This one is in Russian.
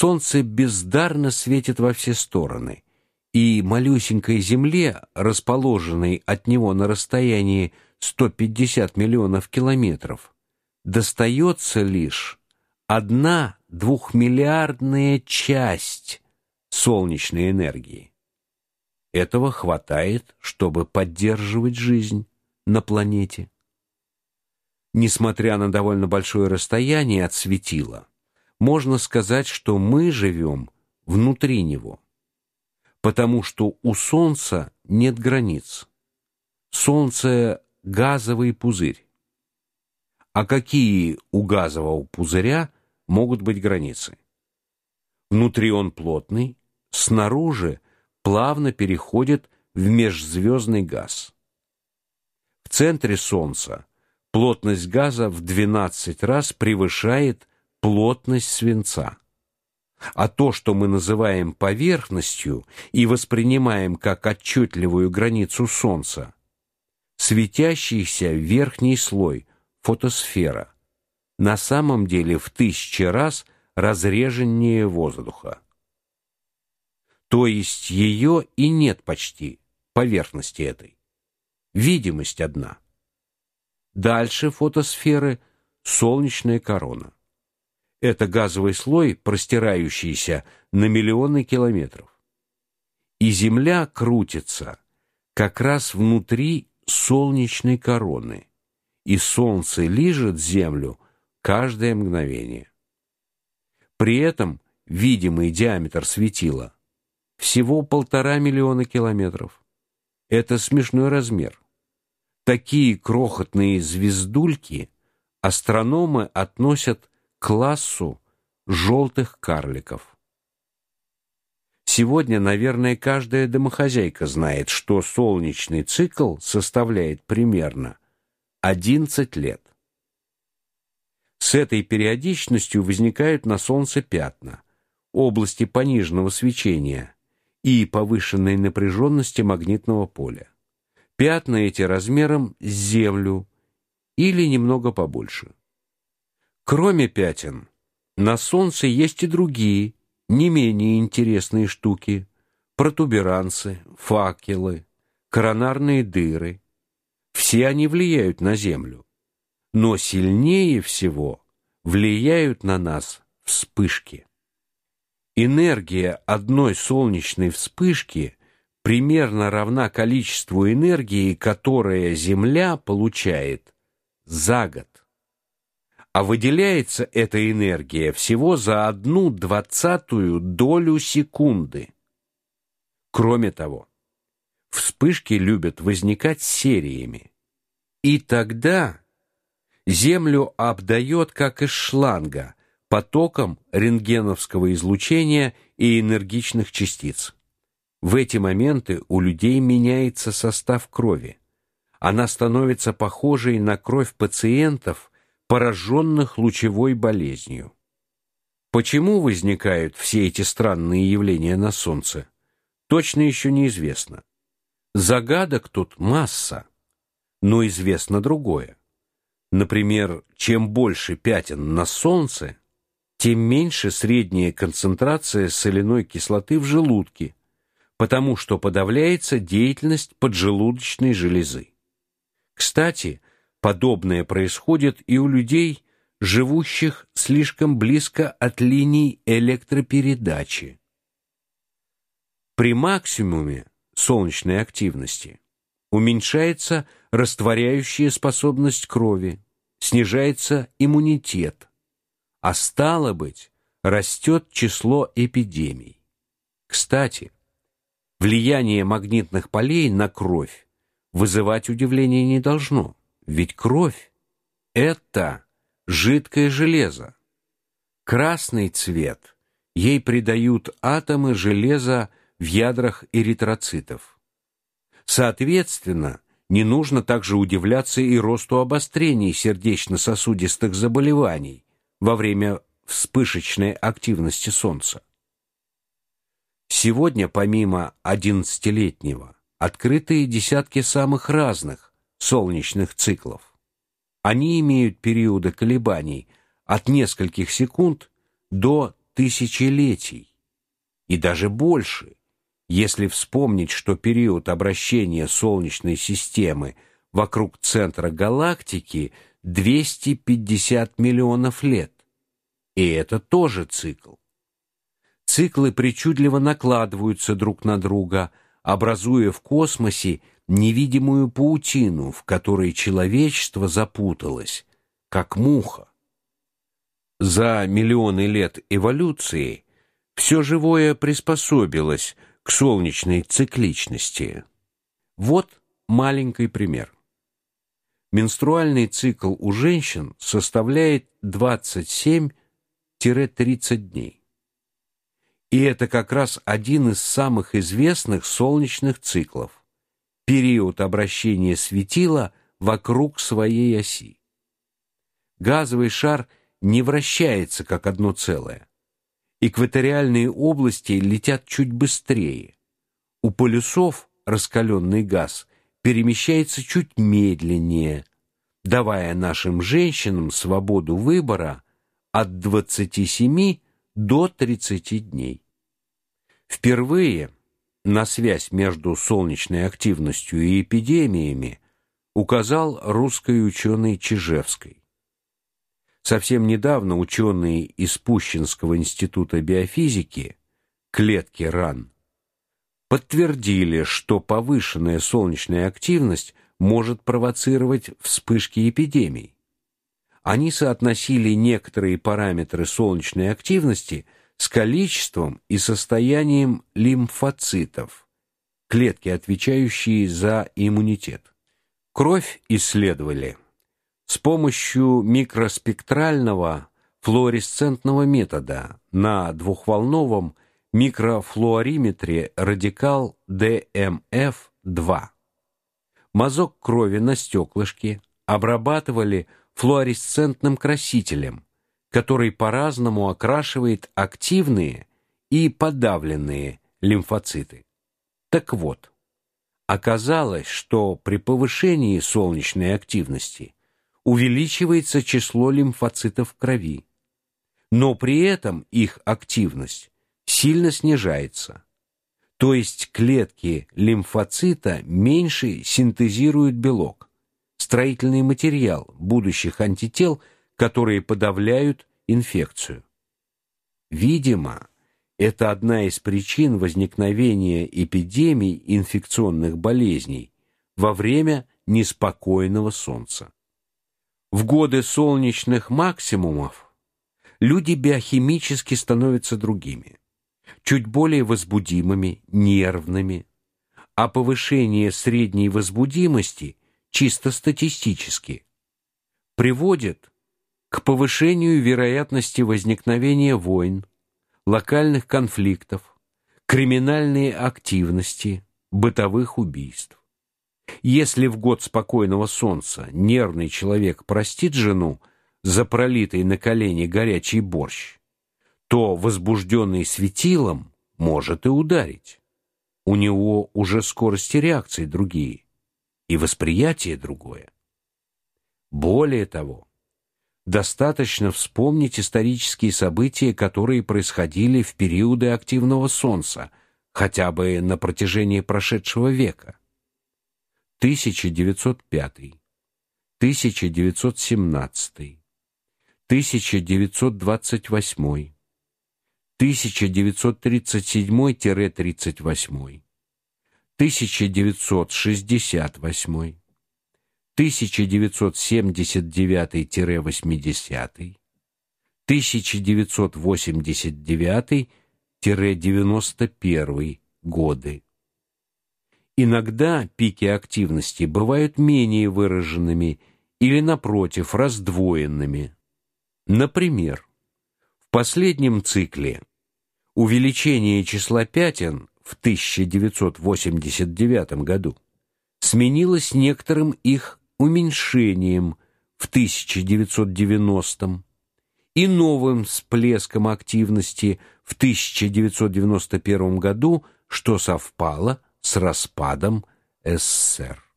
Солнце бездарно светит во все стороны, и малюсенькой Земле, расположенной от него на расстоянии 150 миллионов километров, достается лишь одна двухмиллиардная часть солнечной энергии. Этого хватает, чтобы поддерживать жизнь на планете. Несмотря на довольно большое расстояние от светила, можно сказать, что мы живем внутри него. Потому что у солнца нет границ. Солнце газовый пузырь. А какие у газового пузыря могут быть границы? Внутри он плотный, снаружи плавно переходит в межзвездный газ. В центре солнца плотность газа в 12 раз превышает плотность свинца. А то, что мы называем поверхностью и воспринимаем как отчетливую границу солнца, светящийся верхний слой фотосфера, на самом деле в тысячи раз разреженнее воздуха. То есть ее и нет почти поверхности этой. Видимость одна. Дальше фотосферы солнечная корона. Это газовый слой, простирающийся на миллионы километров. И Земля крутится как раз внутри солнечной короны, и солнце лижет Землю каждое мгновение. При этом видимый диаметр светила всего полтора миллиона километров. Это смешной размер. Такие крохотные звездульки астрономы относят классу желтых карликов. Сегодня, наверное, каждая домохозяйка знает, что солнечный цикл составляет примерно 11 лет. С этой периодичностью возникают на солнце пятна, области пониженного свечения и повышенной напряженности магнитного поля. Пятна эти размером с землю или немного побольше. Кроме пятен, на солнце есть и другие, не менее интересные штуки: протуберанцы, факелы, коронарные дыры. Все они влияют на землю, но сильнее всего влияют на нас вспышки. Энергия одной солнечной вспышки примерно равна количеству энергии, которое Земля получает за год а выделяется эта энергия всего за одну двадцатую долю секунды. Кроме того, вспышки любят возникать сериями. И тогда Землю обдает как из шланга потоком рентгеновского излучения и энергичных частиц. В эти моменты у людей меняется состав крови. Она становится похожей на кровь пациентов, пораженных лучевой болезнью. Почему возникают все эти странные явления на солнце, точно еще неизвестно. Загадок тут масса, но известно другое. Например, чем больше пятен на солнце, тем меньше средняя концентрация соляной кислоты в желудке, потому что подавляется деятельность поджелудочной железы. Кстати, Подобное происходит и у людей, живущих слишком близко от линий электропередачи. При максимуме солнечной активности уменьшается растворяющая способность крови, снижается иммунитет, а стало быть, растет число эпидемий. Кстати, влияние магнитных полей на кровь вызывать удивление не должно. Ведь кровь это жидкое железо. Красный цвет ей придают атомы железа в ядрах эритроцитов. Соответственно, не нужно также удивляться и росту обострений сердечно-сосудистых заболеваний во время вспышечной активности солнца. Сегодня помимо одиннадцатилетнего открыты десятки самых разных солнечных циклов. Они имеют периоды колебаний от нескольких секунд до тысячелетий и даже больше, если вспомнить, что период обращения солнечной системы вокруг центра галактики 250 миллионов лет. И это тоже цикл. Циклы причудливо накладываются друг на друга, образуя в космосе невидимую паутину, в которой человечество запуталось, как муха. За миллионы лет эволюции все живое приспособилось к солнечной цикличности. Вот маленький пример. Менструальный цикл у женщин составляет 27-30 дней. И это как раз один из самых известных солнечных циклов. Период обращения светила вокруг своей оси. Газовый шар не вращается как одно целое. Экваториальные области летят чуть быстрее. У полюсов раскаленный газ перемещается чуть медленнее, давая нашим женщинам свободу выбора от 27 до 30 дней. Впервые на связь между солнечной активностью и эпидемиями указал русский ученый Чижевский. Совсем недавно ученые из Пущинского института биофизики клетки РАН подтвердили, что повышенная солнечная активность может провоцировать вспышки эпидемий они соотносили некоторые параметры солнечной активности с количеством и состоянием лимфоцитов, клетки, отвечающие за иммунитет. Кровь исследовали с помощью микроспектрального флуоресцентного метода на двухволновом микрофлуориметре радикал ДМФ-2. Мазок крови на стеклышке обрабатывали флуоресцентным красителем, который по-разному окрашивает активные и подавленные лимфоциты. Так вот, оказалось, что при повышении солнечной активности увеличивается число лимфоцитов в крови, но при этом их активность сильно снижается. То есть клетки лимфоцита меньше синтезируют белок строительный материал будущих антител, которые подавляют инфекцию. Видимо, это одна из причин возникновения эпидемий инфекционных болезней во время неспокойного солнца. В годы солнечных максимумов люди биохимически становятся другими, чуть более возбудимыми, нервными, а повышение средней возбудимости чисто статистически, приводит к повышению вероятности возникновения войн, локальных конфликтов, криминальной активности, бытовых убийств. Если в год спокойного солнца нервный человек простит жену за пролитый на колени горячий борщ, то возбужденный светилом может и ударить. У него уже скорости реакции другие и восприятие другое. Более того, достаточно вспомнить исторические события, которые происходили в периоды активного солнца, хотя бы на протяжении прошедшего века. 1905, 1917, 1928, 1937-38, 1968, 1979-80, 1989-91 годы. Иногда пики активности бывают менее выраженными или напротив раздвоенными. Например, в последнем цикле увеличение числа пятен в 1989 году сменилось некоторым их уменьшением в 1990 и новым всплеском активности в 1991 году, что совпало с распадом СССР.